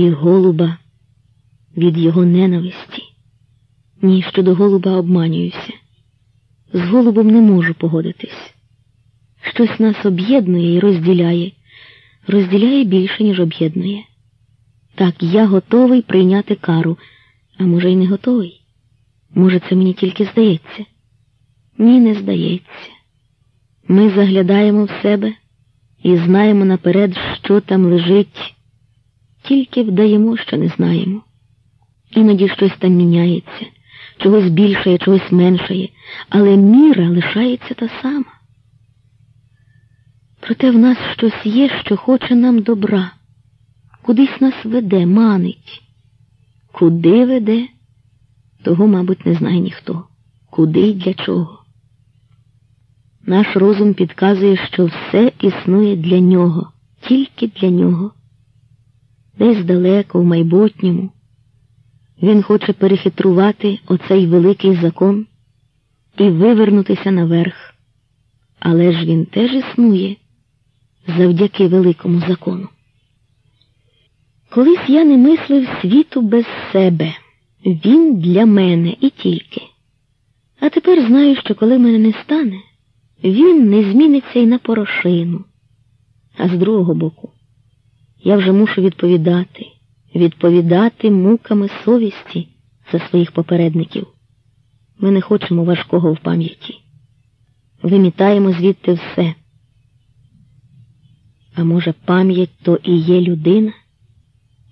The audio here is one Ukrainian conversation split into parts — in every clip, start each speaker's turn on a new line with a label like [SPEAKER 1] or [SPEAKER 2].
[SPEAKER 1] і голуба від його ненависті. Ні, щодо голуба обманююся. З голубом не можу погодитись. Щось нас об'єднує і розділяє, розділяє більше, ніж об'єднує. Так, я готовий прийняти кару, а може, й не готовий. Може, це мені тільки здається? Ні, не здається. Ми заглядаємо в себе і знаємо наперед, що там лежить, тільки вдаємо, що не знаємо. Іноді щось там міняється, чогось більшає, чогось меншає, але міра лишається та сама. Проте в нас щось є, що хоче нам добра, кудись нас веде, манить. Куди веде, того, мабуть, не знає ніхто. Куди й для чого. Наш розум підказує, що все існує для нього, тільки для нього. Десь далеко, в майбутньому. Він хоче перехитрувати оцей великий закон і вивернутися наверх. Але ж він теж існує завдяки великому закону. Колись я не мислив світу без себе. Він для мене і тільки. А тепер знаю, що коли мене не стане, він не зміниться і на порошину. А з другого боку, я вже мушу відповідати, відповідати муками совісті за своїх попередників. Ми не хочемо важкого в пам'яті. Вимітаємо звідти все. А може, пам'ять то і є людина,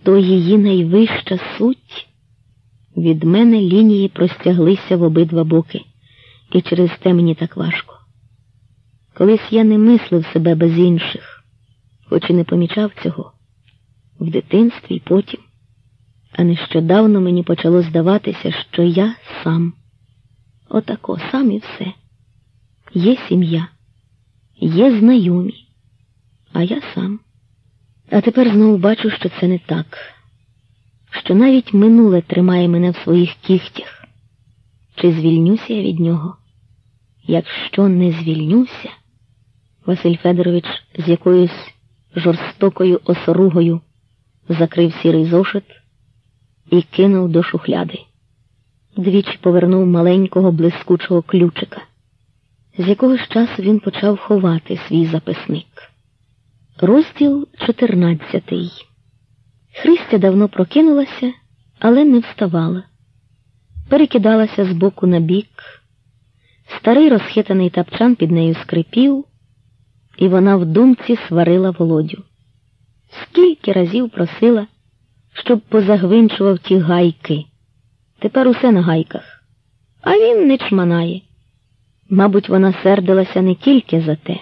[SPEAKER 1] то її найвища суть. Від мене лінії простяглися в обидва боки, і через те мені так важко. Колись я не мислив себе без інших, хоч і не помічав цього в дитинстві і потім. А нещодавно мені почало здаватися, що я сам. Отако, сам і все. Є сім'я, є знайомі, а я сам. А тепер знову бачу, що це не так, що навіть минуле тримає мене в своїх кігтях. Чи звільнюся я від нього? Якщо не звільнюся, Василь Федорович з якоюсь жорстокою осоругою закрив сірий зошит і кинув до шухляди. Двічі повернув маленького блискучого ключика. З якогось часу він почав ховати свій записник. Розділ чотирнадцятий. Христя давно прокинулася, але не вставала. Перекидалася з боку на бік. Старий розхитаний тапчан під нею скрипів, і вона в думці сварила володю. Скільки разів просила, щоб позагвинчував ті гайки. Тепер усе на гайках, а він не чманає. Мабуть, вона сердилася не тільки за те,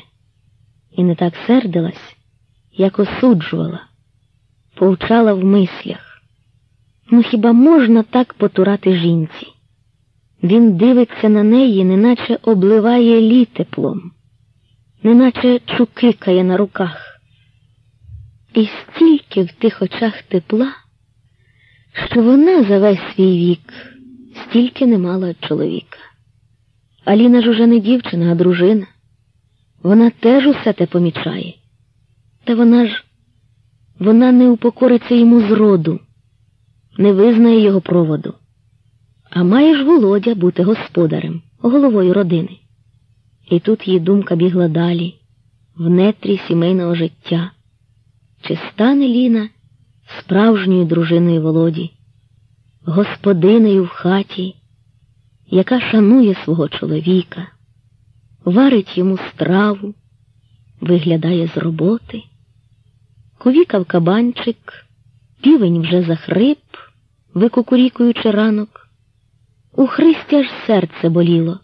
[SPEAKER 1] і не так сердилась, як осуджувала, повчала в мислях. Ну хіба можна так потурати жінці? Він дивиться на неї, неначе обливає лі теплом, неначе чукикає на руках. І стільки в тих очах тепла, що вона за весь свій вік стільки не мала чоловіка. Аліна ж уже не дівчина, а дружина. Вона теж усе те помічає. Та вона ж вона не упокориться йому зроду, не визнає його проводу. А має ж Володя бути господарем, головою родини. І тут її думка бігла далі, в нетрі сімейного життя. Чи стане Ліна справжньою дружиною Володі, господинею в хаті, яка шанує свого чоловіка, варить йому страву, виглядає з роботи, ковікав кабанчик, півень вже захрип, викукурікуючи ранок. У Христі аж серце боліло,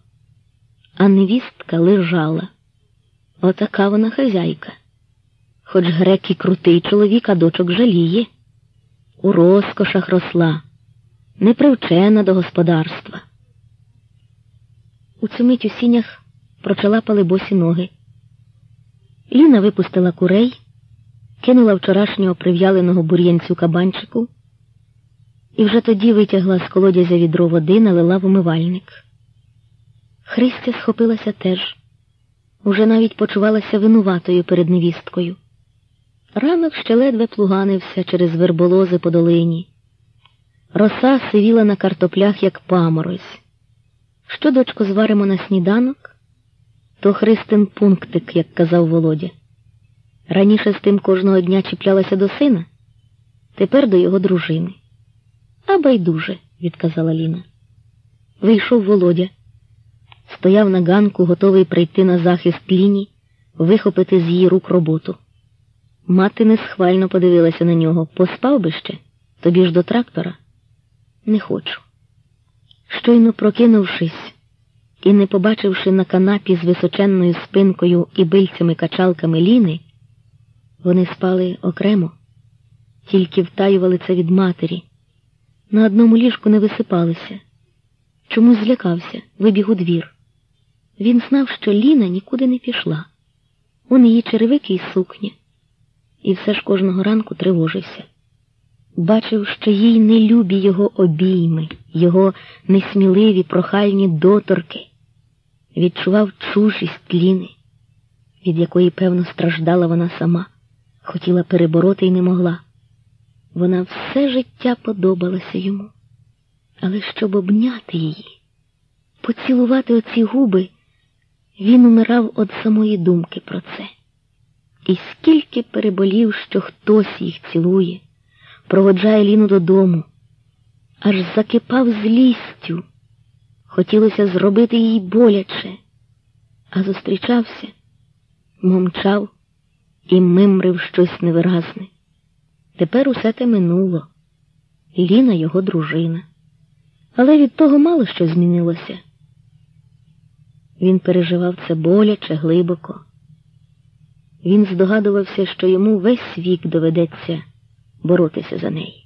[SPEAKER 1] а невістка лежала. Отака вона хазяйка. Хоч грек і крутий чоловік, а дочок жаліє. У розкошах росла, непривчена до господарства. У цю мить у сінях прочалапали босі ноги. Ліна випустила курей, кинула вчорашнього прив'яленого бур'янцю кабанчику і вже тоді витягла з колодязя відро води, налила в умивальник. Христя схопилася теж, уже навіть почувалася винуватою перед невісткою. Ранок ще ледве плуганився через верболози по долині. Роса сивіла на картоплях, як паморозь. Що, дочко, зваримо на сніданок? То Христин пунктик, як казав Володя. Раніше з тим кожного дня чіплялася до сина, тепер до його дружини. А байдуже, відказала Ліна. Вийшов Володя, стояв на ганку, готовий прийти на захист Ліні, вихопити з її рук роботу. Мати несхвально подивилася на нього. Поспав би ще? Тобі ж до трактора? Не хочу. Щойно прокинувшись і не побачивши на канапі з височенною спинкою і бильцями качалками ліни, вони спали окремо, тільки втаювали це від матері. На одному ліжку не висипалися. Чомусь злякався, вибіг у двір. Він знав, що Ліна нікуди не пішла. Он її черевики і сукні і все ж кожного ранку тривожився. Бачив, що їй не любі його обійми, його несміливі прохальні доторки, відчував чужість Ліни, від якої, певно, страждала вона сама, хотіла перебороти і не могла. Вона все життя подобалася йому, але щоб обняти її, поцілувати оці губи, він умирав від самої думки про це. І скільки переболів, що хтось їх цілує, проводжає Ліну додому, аж закипав злістю. Хотілося зробити їй боляче, а зустрічався, мовчав і мимрив щось невиразне. Тепер усе те минуло. Ліна його дружина. Але від того мало що змінилося. Він переживав це боляче, глибоко. Він здогадувався, що йому весь вік доведеться боротися за неї.